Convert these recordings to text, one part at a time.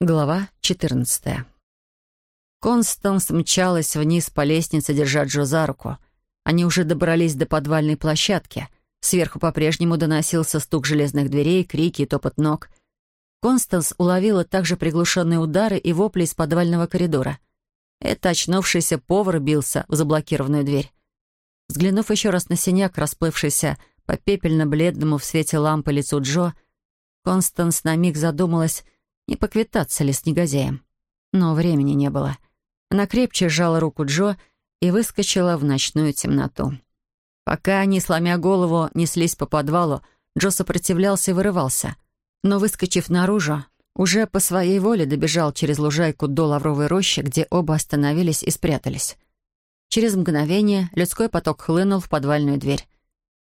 Глава 14. Констанс мчалась вниз по лестнице, держа Джо за руку. Они уже добрались до подвальной площадки. Сверху по-прежнему доносился стук железных дверей, крики и топот ног. Констанс уловила также приглушенные удары и вопли из подвального коридора. Это очнувшийся повар бился в заблокированную дверь. Взглянув еще раз на синяк, расплывшийся по пепельно-бледному в свете лампы лицу Джо, Констанс на миг задумалась, не поквитаться ли с негодяем. Но времени не было. Она крепче сжала руку Джо и выскочила в ночную темноту. Пока они, сломя голову, неслись по подвалу, Джо сопротивлялся и вырывался. Но, выскочив наружу, уже по своей воле добежал через лужайку до лавровой рощи, где оба остановились и спрятались. Через мгновение людской поток хлынул в подвальную дверь.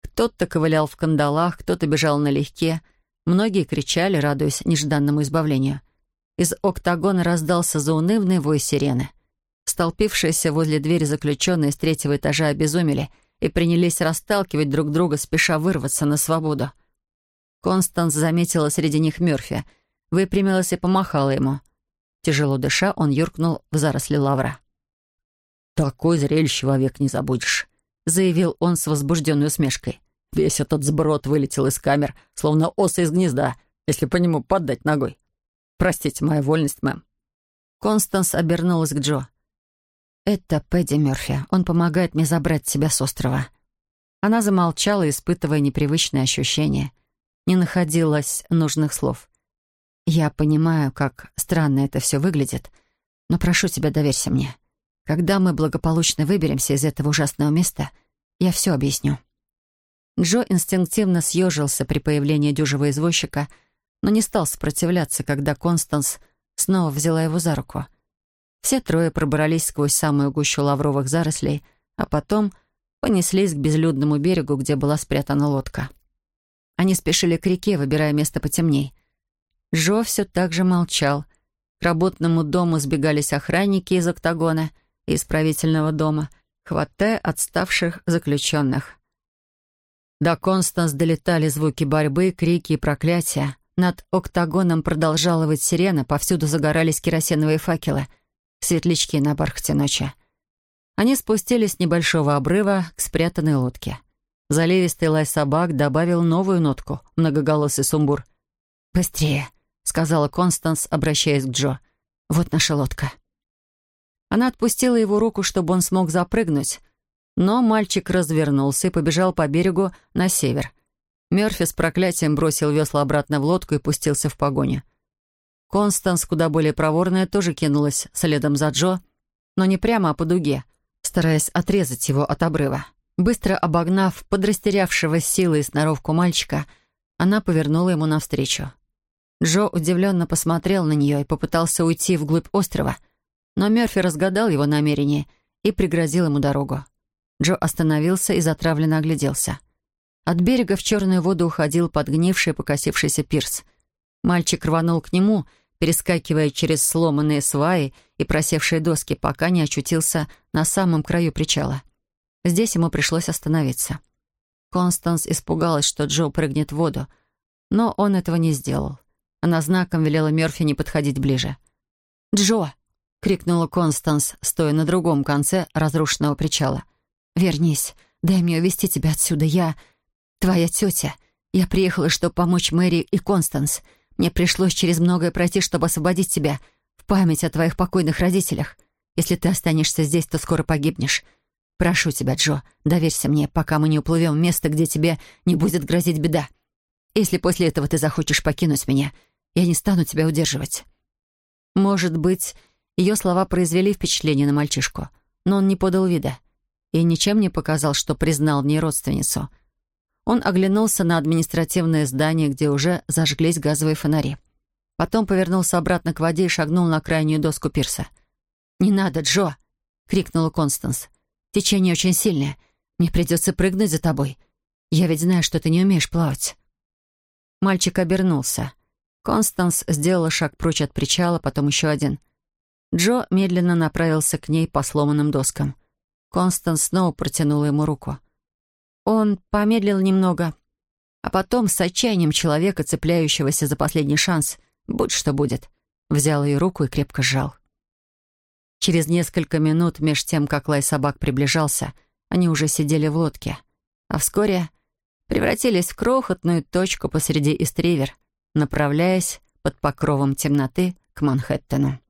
Кто-то ковылял в кандалах, кто-то бежал налегке — Многие кричали, радуясь нежданному избавлению. Из октагона раздался заунывный вой сирены. Столпившиеся возле двери заключенные с третьего этажа обезумели и принялись расталкивать друг друга, спеша вырваться на свободу. Констанс заметила среди них Мёрфи, выпрямилась и помахала ему. Тяжело дыша, он юркнул в заросли лавра. «Такой зрелище вовек не забудешь», — заявил он с возбужденной усмешкой. Весь этот сброд вылетел из камер, словно осы из гнезда, если по нему поддать ногой. Простите мою вольность, мэм». Констанс обернулась к Джо. «Это Пэдди Мёрфи. Он помогает мне забрать тебя с острова». Она замолчала, испытывая непривычные ощущения. Не находилось нужных слов. «Я понимаю, как странно это все выглядит, но прошу тебя, доверься мне. Когда мы благополучно выберемся из этого ужасного места, я все объясню». Джо инстинктивно съежился при появлении дюжего извозчика, но не стал сопротивляться, когда Констанс снова взяла его за руку. Все трое пробрались сквозь самую гущу лавровых зарослей, а потом понеслись к безлюдному берегу, где была спрятана лодка. Они спешили к реке, выбирая место потемней. Джо все так же молчал. К работному дому сбегались охранники из октагона и исправительного дома, хватая отставших заключенных. До Констанс долетали звуки борьбы, крики и проклятия. Над октагоном продолжала выть сирена, повсюду загорались керосиновые факелы, светлячки на бархате ночи. Они спустились с небольшого обрыва к спрятанной лодке. Заливистый лай собак добавил новую нотку, многоголосый сумбур. «Быстрее!» — сказала Констанс, обращаясь к Джо. «Вот наша лодка». Она отпустила его руку, чтобы он смог запрыгнуть, но мальчик развернулся и побежал по берегу на север. Мёрфи с проклятием бросил весла обратно в лодку и пустился в погоню. Констанс, куда более проворная, тоже кинулась следом за Джо, но не прямо, а по дуге, стараясь отрезать его от обрыва. Быстро обогнав подрастерявшего силы и сноровку мальчика, она повернула ему навстречу. Джо удивленно посмотрел на нее и попытался уйти вглубь острова, но Мёрфи разгадал его намерение и преградил ему дорогу. Джо остановился и затравленно огляделся. От берега в черную воду уходил подгнивший покосившийся пирс. Мальчик рванул к нему, перескакивая через сломанные сваи и просевшие доски, пока не очутился на самом краю причала. Здесь ему пришлось остановиться. Констанс испугалась, что Джо прыгнет в воду, но он этого не сделал. Она знаком велела Мёрфи не подходить ближе. «Джо!» — крикнула Констанс, стоя на другом конце разрушенного причала. «Вернись, дай мне увезти тебя отсюда. Я твоя тетя. Я приехала, чтобы помочь Мэри и Констанс. Мне пришлось через многое пройти, чтобы освободить тебя в память о твоих покойных родителях. Если ты останешься здесь, то скоро погибнешь. Прошу тебя, Джо, доверься мне, пока мы не уплывем в место, где тебе не будет грозить беда. Если после этого ты захочешь покинуть меня, я не стану тебя удерживать». Может быть, ее слова произвели впечатление на мальчишку, но он не подал вида и ничем не показал, что признал в ней родственницу. Он оглянулся на административное здание, где уже зажглись газовые фонари. Потом повернулся обратно к воде и шагнул на крайнюю доску пирса. «Не надо, Джо!» — крикнула Констанс. «Течение очень сильное. Мне придется прыгнуть за тобой. Я ведь знаю, что ты не умеешь плавать». Мальчик обернулся. Констанс сделала шаг прочь от причала, потом еще один. Джо медленно направился к ней по сломанным доскам. Констанс снова протянула ему руку. Он помедлил немного, а потом с отчаянием человека, цепляющегося за последний шанс, будь что будет, взял ее руку и крепко сжал. Через несколько минут, меж тем, как лай собак приближался, они уже сидели в лодке, а вскоре превратились в крохотную точку посреди Истривер, направляясь под покровом темноты к Манхэттену.